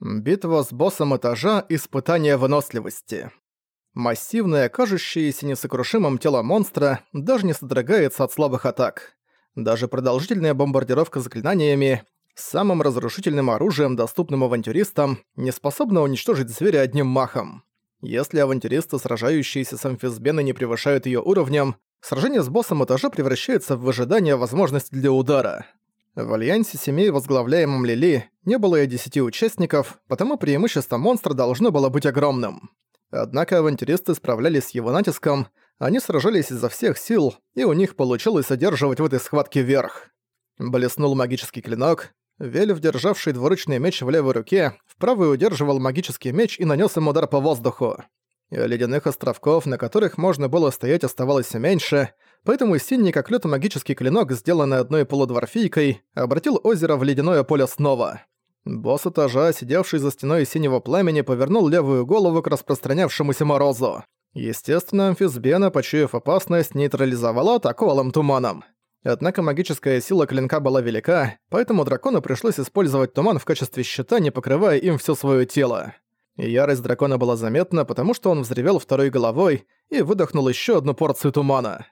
Битва с боссом этажа «Испытание выносливости». Массивное, кажущееся несокрушимым тело монстра даже не содрогается от слабых атак. Даже продолжительная бомбардировка заклинаниями, самым разрушительным оружием, доступным авантюристам, не способна уничтожить зверя одним махом. Если авантюристы, сражающиеся с амфисбеной, не превышают ее уровнем, сражение с боссом этажа превращается в выжидание возможности для удара. В альянсе семей, возглавляемом Лили, не было и десяти участников, потому преимущество монстра должно было быть огромным. Однако авантюристы справлялись с его натиском, они сражались изо всех сил, и у них получилось одерживать в этой схватке верх. Блеснул магический клинок, Вельф, державший двуручный меч в левой руке, в правой удерживал магический меч и нанес им удар по воздуху. Ледяных островков, на которых можно было стоять, оставалось меньше, поэтому синий как лед магический клинок, сделанный одной полудворфийкой, обратил озеро в ледяное поле снова. Босс этажа, сидевший за стеной синего пламени, повернул левую голову к распространявшемуся морозу. Естественно, амфисбена, почуяв опасность, нейтрализовала атаку алым туманом. Однако магическая сила клинка была велика, поэтому дракону пришлось использовать туман в качестве щита, не покрывая им все свое тело. И ярость дракона была заметна, потому что он взревел второй головой и выдохнул еще одну порцию тумана.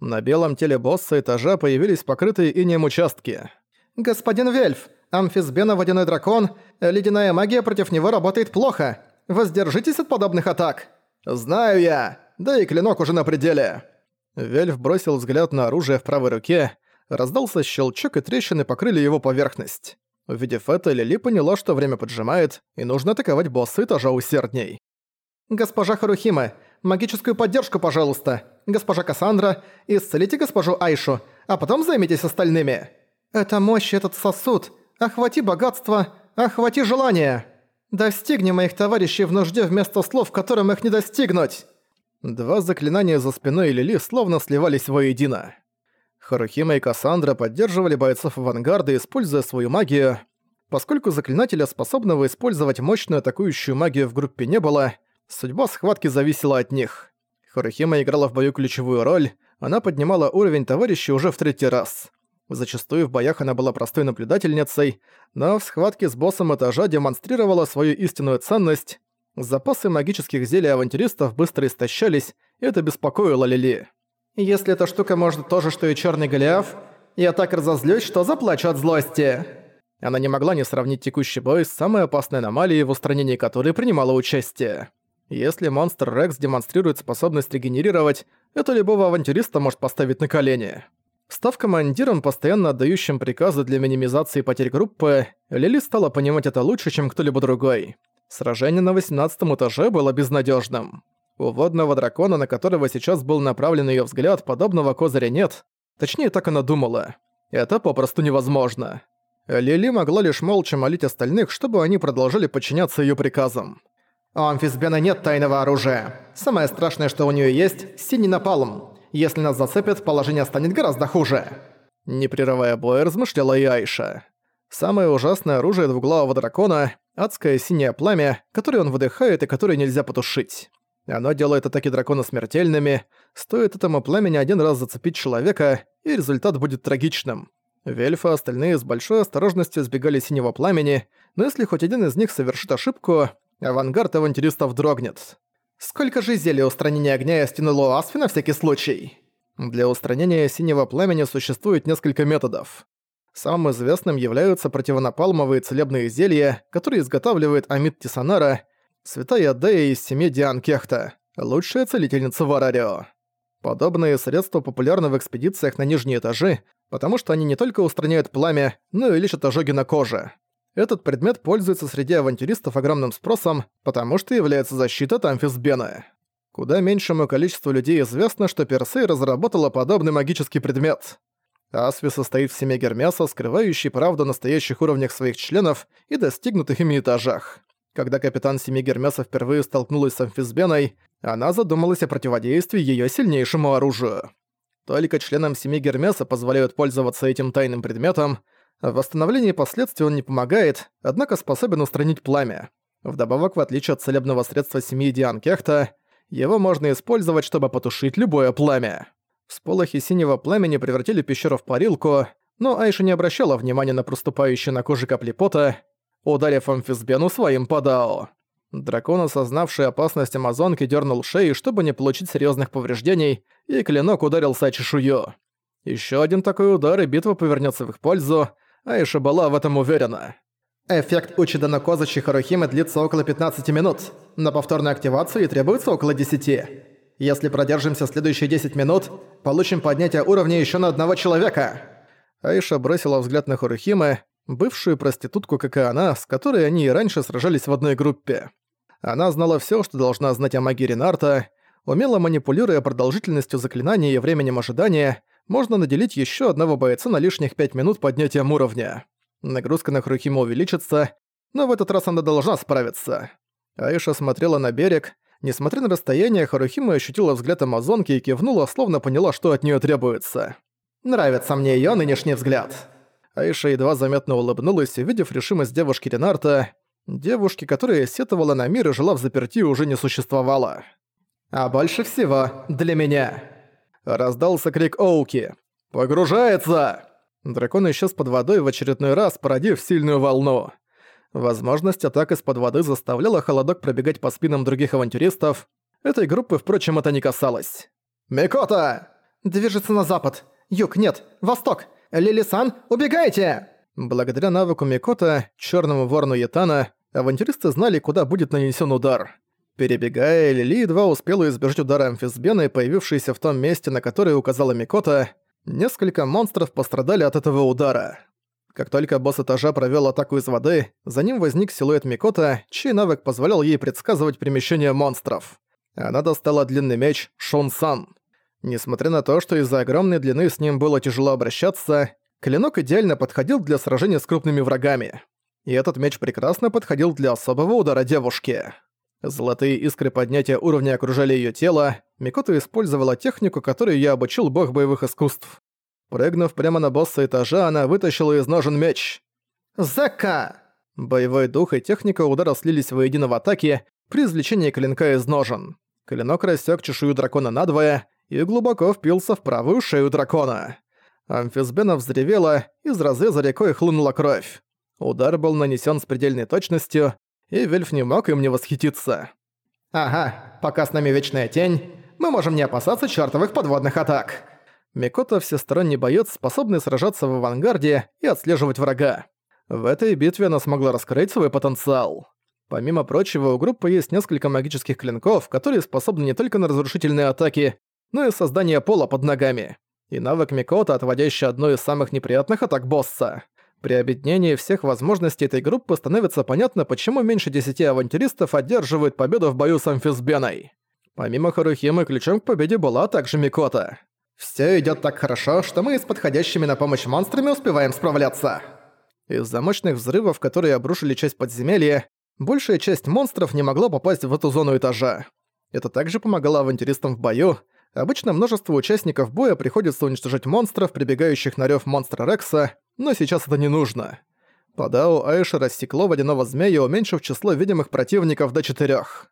На белом теле босса этажа появились покрытые инеем участки. «Господин Вельф, амфисбена водяной дракон, ледяная магия против него работает плохо. Воздержитесь от подобных атак». «Знаю я, да и клинок уже на пределе». Вельф бросил взгляд на оружие в правой руке, раздался щелчок и трещины покрыли его поверхность. Увидев это, Лили поняла, что время поджимает, и нужно атаковать босса этажа усердней. «Госпожа Харухима, магическую поддержку, пожалуйста. Госпожа Кассандра, исцелите госпожу Айшу, а потом займитесь остальными. Это мощь, этот сосуд. Охвати богатство, охвати желание. Достигни моих товарищей в нужде вместо слов, которым их не достигнуть». Два заклинания за спиной Лили словно сливались воедино. Харухима и Кассандра поддерживали бойцов авангарда, используя свою магию. Поскольку заклинателя, способного использовать мощную атакующую магию в группе не было, судьба схватки зависела от них. Харухима играла в бою ключевую роль, она поднимала уровень товарища уже в третий раз. Зачастую в боях она была простой наблюдательницей, но в схватке с боссом этажа демонстрировала свою истинную ценность, Запасы магических зелий авантюристов быстро истощались, и это беспокоило Лили. «Если эта штука может то же, что и Черный Голиаф, я так разозлюсь, что заплачу от злости!» Она не могла не сравнить текущий бой с самой опасной аномалией, в устранении которой принимала участие. Если монстр Рекс демонстрирует способность регенерировать, это любого авантюриста может поставить на колени. Став командиром, постоянно отдающим приказы для минимизации потерь группы, Лили стала понимать это лучше, чем кто-либо другой. Сражение на 18 этаже было безнадежным. У водного дракона, на которого сейчас был направлен ее взгляд, подобного козыря нет. Точнее, так она думала. Это попросту невозможно. Лили могла лишь молча молить остальных, чтобы они продолжили подчиняться ее приказам. «У Амфисбена нет тайного оружия. Самое страшное, что у нее есть – синий напалм. Если нас зацепят, положение станет гораздо хуже». Не прерывая боя, размышляла и Айша. Самое ужасное оружие двуглавого дракона – адское синее пламя, которое он выдыхает и которое нельзя потушить. Оно делает атаки дракона смертельными, стоит этому пламени один раз зацепить человека, и результат будет трагичным. Вельфа остальные с большой осторожностью избегали синего пламени, но если хоть один из них совершит ошибку, авангард авантюристов дрогнет. Сколько же зелий устранения огня я стянула Асфи на всякий случай? Для устранения синего пламени существует несколько методов. Самым известным являются противонапалмовые целебные зелья, которые изготавливает Амит Тисанара, святая Дея из семьи Диан Кехта, лучшая целительница в. Подобные средства популярны в экспедициях на нижние этажи, потому что они не только устраняют пламя, но и лечат ожоги на коже. Этот предмет пользуется среди авантюристов огромным спросом, потому что является защитой от амфисбена. Куда меньшему количеству людей известно, что Персей разработала подобный магический предмет. Асви состоит в семье Гермеса, скрывающей правду о настоящих уровнях своих членов и достигнутых ими этажах. Когда капитан семьи Гермеса впервые столкнулась с амфисбеной, она задумалась о противодействии её сильнейшему оружию. Только членам семьи Гермеса позволяют пользоваться этим тайным предметом. В восстановлении последствий он не помогает, однако способен устранить пламя. Вдобавок, в отличие от целебного средства семьи Диан Кехта, его можно использовать, чтобы потушить любое пламя. Всполохи синего пламени превратили пещеру в парилку, но Айша не обращала внимания на проступающие на коже капли пота. ударив амфисбену своим подао. Дракон, осознавший опасность амазонки, дернул шею, чтобы не получить серьезных повреждений, и клинок ударился о чешую. Еще один такой удар, и битва повернется в их пользу, Айша была в этом уверена. Эффект Учидана Козачи Харухимы длится около 15 минут. На повторную активацию требуется около 10. Если продержимся следующие 10 минут, получим поднятие уровня еще на одного человека. Айша бросила взгляд на Харухимы, бывшую проститутку, как и она, с которой они и раньше сражались в одной группе. Она знала всё, что должна знать о магии Ренарта, умело манипулируя продолжительностью заклинания и временем ожидания, можно наделить ещё одного бойца на лишних 5 минут поднятием уровня. Нагрузка на Хрухима увеличится, но в этот раз она должна справиться. Аиша смотрела на берег. Несмотря на расстояние, Харухима ощутила взгляд Амазонки и кивнула, словно поняла, что от неё требуется. «Нравится мне её нынешний взгляд». Аиша едва заметно улыбнулась, увидев решимость девушки Ренарта. Девушки, которая сетовала на мир и жила в заперти, уже не существовало. «А больше всего для меня!» Раздался крик Оуки. «Погружается!» Дракон исчез под водой в очередной раз, породив сильную волну. Возможность атак из-под воды заставляла холодок пробегать по спинам других авантюристов. Этой группы, впрочем, это не касалось. «Микота!» «Движется на запад! Юг, нет! Восток! Лили-сан, убегайте!» Благодаря навыку Микота, черному ворну Ятана, авантюристы знали, куда будет нанесен удар. Перебегая, Лили едва успела избежать удара амфисбены, появившейся в том месте, на которое указала Микота. Несколько монстров пострадали от этого удара. Как только босс этажа провёл атаку из воды, за ним возник силуэт Микота, чей навык позволял ей предсказывать перемещение монстров. Она достала длинный меч Шон-сан. Несмотря на то, что из-за огромной длины с ним было тяжело обращаться, клинок идеально подходил для сражения с крупными врагами. И этот меч прекрасно подходил для особого удара девушки. Золотые искры поднятия уровня окружали её тело, Микото использовала технику, которую я обучил бог боевых искусств. Прыгнув прямо на босса этажа, она вытащила из ножен меч. «Зака!» Боевой дух и техника удара слились воедино в атаке при извлечении клинка из ножен. Клинок рассек чешую дракона надвое и глубоко впился в правую шею дракона. Амфисбена взревела, из разреза рекой хлынула кровь. Удар был нанесен с предельной точностью, и Вельф не мог им не восхититься. «Ага, пока с нами Вечная Тень, мы можем не опасаться чертовых подводных атак». Микото всесторонний боец, способный сражаться в авангарде и отслеживать врага. В этой битве она смогла раскрыть свой потенциал. Помимо прочего, у группы есть несколько магических клинков, которые способны не только на разрушительные атаки, но и создание пола под ногами. И навык Микото, отводящий одну из самых неприятных атак босса. При объединении всех возможностей этой группы становится понятно, почему меньше десяти авантюристов одерживают победу в бою с Амфисбеной. Помимо Харухимы, ключом к победе была также Микота. «Всё идёт так хорошо, что мы с подходящими на помощь монстрами успеваем справляться». Из-за мощных взрывов, которые обрушили часть подземелья, большая часть монстров не могла попасть в эту зону этажа. Это также помогало авантюристам в бою, Обычно множество участников боя приходится уничтожать монстров, прибегающих на рёв монстра Рекса, но сейчас это не нужно. Падао Айша рассекло водяного змея, уменьшив число видимых противников до четырёх.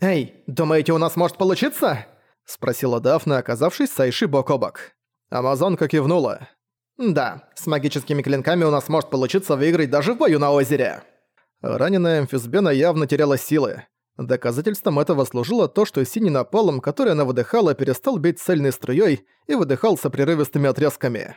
«Эй, думаете, у нас может получиться?» — спросила Дафна, оказавшись с Айши бок о бок. Амазонка кивнула. «Да, с магическими клинками у нас может получиться выиграть даже в бою на озере». Раненая амфисбена явно теряла силы. Доказательством этого служило то, что синий напалм, который она выдыхала, перестал бить цельной струей и выдыхался прерывистыми отрезками.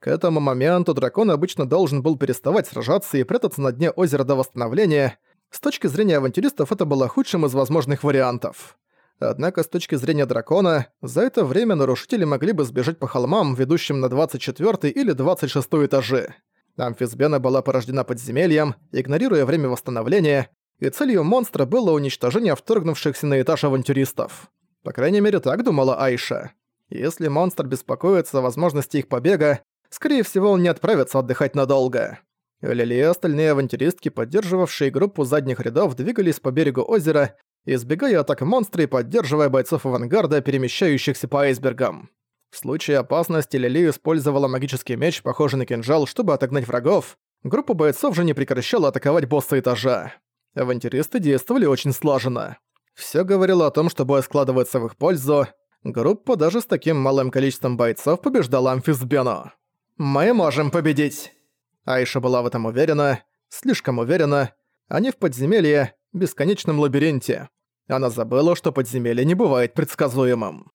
К этому моменту дракон обычно должен был переставать сражаться и прятаться на дне озера до восстановления. С точки зрения авантюристов это было худшим из возможных вариантов. Однако с точки зрения дракона, за это время нарушители могли бы сбежать по холмам, ведущим на 24 или 26 этажи. Амфисбена была порождена подземельем, игнорируя время восстановления, и целью монстра было уничтожение вторгнувшихся на этаж авантюристов. По крайней мере, так думала Айша. Если монстр беспокоится о возможности их побега, скорее всего, он не отправится отдыхать надолго. Лили и остальные авантюристки, поддерживавшие группу задних рядов, двигались по берегу озера, избегая атак монстра и поддерживая бойцов авангарда, перемещающихся по айсбергам. В случае опасности Лили использовала магический меч, похожий на кинжал, чтобы отогнать врагов. Группа бойцов же не прекращала атаковать босса этажа. Авантюристы действовали очень слаженно. Всё говорило о том, что бой складывается в их пользу. Группа даже с таким малым количеством бойцов побеждала Амфисбену. «Мы можем победить!» Айша была в этом уверена. Слишком уверенно. Они в подземелье, бесконечном лабиринте. Она забыла, что подземелье не бывает предсказуемым.